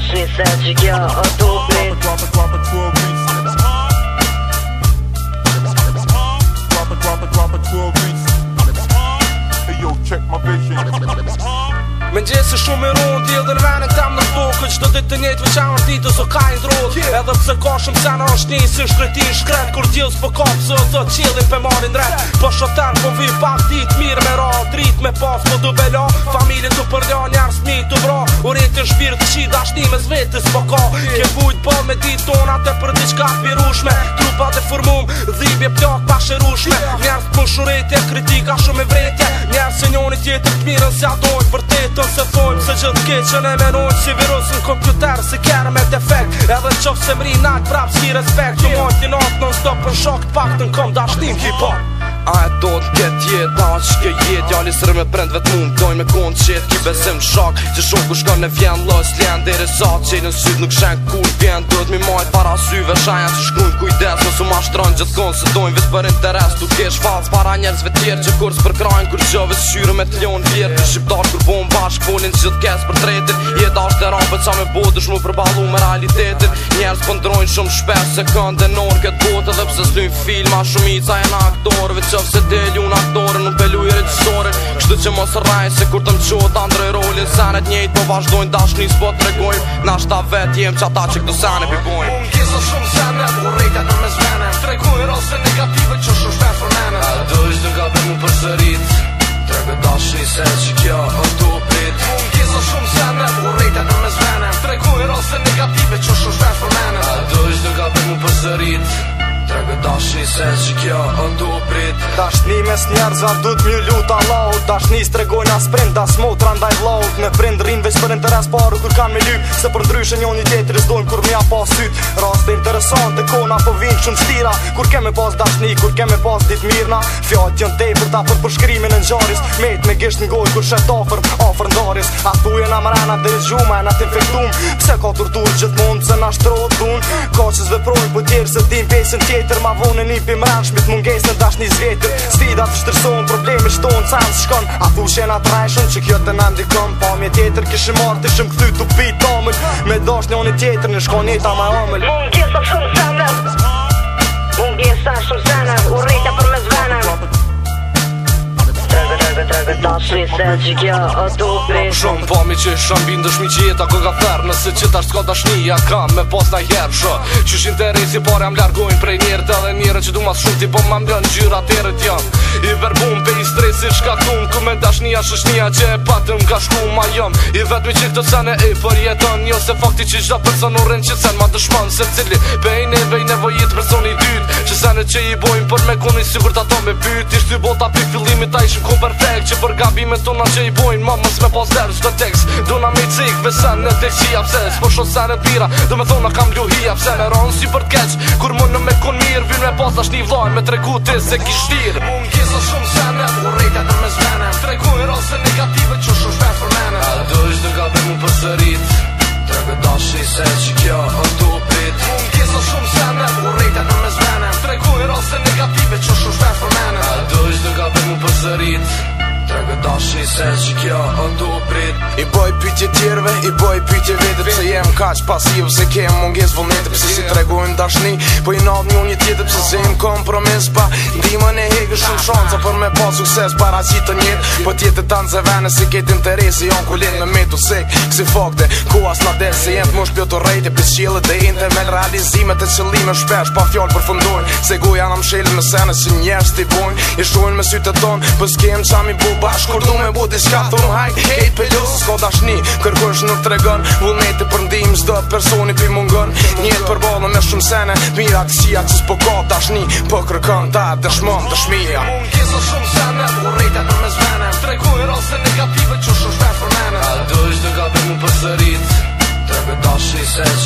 水産事業を飛べ Me në shumë i ronë Ti edhe në venë këtam në flu Këtë që do ditë të njëtë me qa në rditë Oso ka i drullë yeah. Edhe pse ka shumë se në është një Si shtë rëti i shkrenë Kur djës po ka pëse o thë qëllin për marin drejt yeah. Po shëtër po vi pak ditë Mirë me ra dritë me pas po du bela Familje t'u përdja njarë smitë t'u bra Uretë shpirë të qi dashni me zvetës po ka yeah. Kje bujtë po me dit tona të për diçka pirushme Trupa e formum, dhibje plak pashërushme Njerës të përshurejtje, kritika shumë e vretje Njerës e njoni tjetër të mirën se adojnë për tjetër Se thojmë se gjithë keqën e menojnë si virus në kompjuter si kjerë me defekt, edhe qëfë se mri nalt prapë si respekt Të mojnë t'i natë non stop në shok të pak të në kom dashtim hip A e do të këtë jetë Ta që ke jetë Jali sërë me prendë vetë mund Dojnë me kondë qëtë Ki besim shak Që shumë shka në vjenë Lësë lënë Dhe rezatë që në sytë Nuk shenë kur vjenë Dojtë mi majtë para syve Shajnë që shkujnë kujdes Nësë u ma shtronë gjithë konë Se dojnë vitë për interes Tu kesh falcë para njerëzve tjerë Që kur së përkrajnë Kur gjëve së me të leonë vjerë Të shqiptarë kur bom bashk Polin Për qa me bodë është mu përbalu me realitetin Njerëz pëndrojnë po shumë shpes se këndë e norë këtë botë Dhe pëse s'nyjnë film, shumica e në aktorëve që qëfë se deli ju aktore nuk pelu i regjësore Kështë që mos së Se kur të më qohë të ndrej rolin Senet njejt po vazhdojnë Dash një s'po të regojnë Në ashtë ta vetë jem që ata që këtë sen e pipojnë Unë kisa shumë sen me Unë rejta në me zmenem Të regojnë rosën negativën që shumë shpen për nene A dojsh dhe nga për më përsërit Të regojnë dash një sen që se që kjo o du prit Dashni mes njerëzve du të mjë lutë allaut Dashni së tregojnë asprim, das motra ndaj vlaut Me prind rinë veç për interes paru kur kanë me ly Se për ndryshën jo një tjetë rizdojmë kur mja pas syt Rast e interesant të kona po vinë shumë stira Kur keme pas dashni, kur keme pas dit mirna Fjallët jën te për ta për përshkrimin e njaris Met me gisht në gojë kur shet ofër, ofër ndaris A tu na marana dhe i gjume e na t'infektum Pse ka turtur gjithmon pëse na shtrotun Ka që zveproj për po tjerë se tim pesin tjetër ma Një i mërsh Mit munges në dash një zvjetër Stidat shtërson, problemi shton, cans shkon A fushen atë trajshën që kjo të nëndikon Pa mje tjetër kishë marrë të shëm këthy të pitë omën Me dash një onë tjetër në shkon jeta ma omën Munges atë shumë senet Munges atë shumë senet Urrita për me zvenet Treve treve treve trebe, Shumë pami që i shumë bindë që jetë ako ka thërë Nëse që ta shkoda shnija kam me pos në jebë shë Që interesi pare am largojnë prej njerë të dhe Që du mas shumë ti po më mbjën gjyra të janë I verbum pe i stresi shka thun Ku me ta shnija që e patëm ka shku ma jëm I vetë mi që këtë të cene e për jetën Jo se fakti që gjitha person u rrën që të cene ma të shmanë Se cili pejnë e vejnë e vojit personi dytë Që sene që i bojnë për me konin si vërta ta me pyrë Tishtë i bota pe fillimit a ishëm kom perfect që për gabi me tona që i bojnë Ma mës me pas derës të tekst Duna me cikë me sen në dhe qia pëse Spo shot sen e pira dhe me thona kam ljuhia pëse Me ronë si për keq Kur më në me kun mirë Vynë me pas ashtë një vlajnë me tre të se kishtirë Mu në gjithë shumë sen e Mu rejta dhe me zmenë Tre kujë rase negative që shumë shpe për mene A do ishtë dhe gabi mu për sërit Tre dashi se që kjo hë tupit Mu në gjithë shumë sen e Mu rejta dhe me zmenë Tre kujë rase negative që shumë shpe për mene A do ishtë dhe gabi mu për sërit Me dashi se që kjo o du prit I boj pitje tjerve, i boj pitje vete Pse jem kaq pasiv, se kem munges vullnete Pse si tregojmë dashni, po i nadhë një një tjetë Pse se jem kompromis, pa Dima ne hegë shumë shonca për me pa sukses Para si të njetë, po tjetë të tanë zëvene Si ketë interesi, jon ku lindë me metu sek Si fokte, ku as në desë Se jem të mush pjotë rejtje, pis qilë dhe inte Me realizime të qëllime shpesh Pa fjallë për fundojnë, se guja në mshelë Me senë, si njerës t'i bojnë I shojnë me sy të tonë, pës po s'kem qam i buba dash kur du me bu di shka thun hajt hejt pe lus s'ko dashni kërkush nuk tregon vullneti për ndim s'do personi pi mungon njët për bollën me shumë sene mira kësia që s'po ka dashni po kërkon ta dëshmon dëshmija Mungi kisë shumë sene u rrejta në me zvene tregu i rose negative që shumë shpe për mene a dush du ka për mu për sërit tregu dashi se që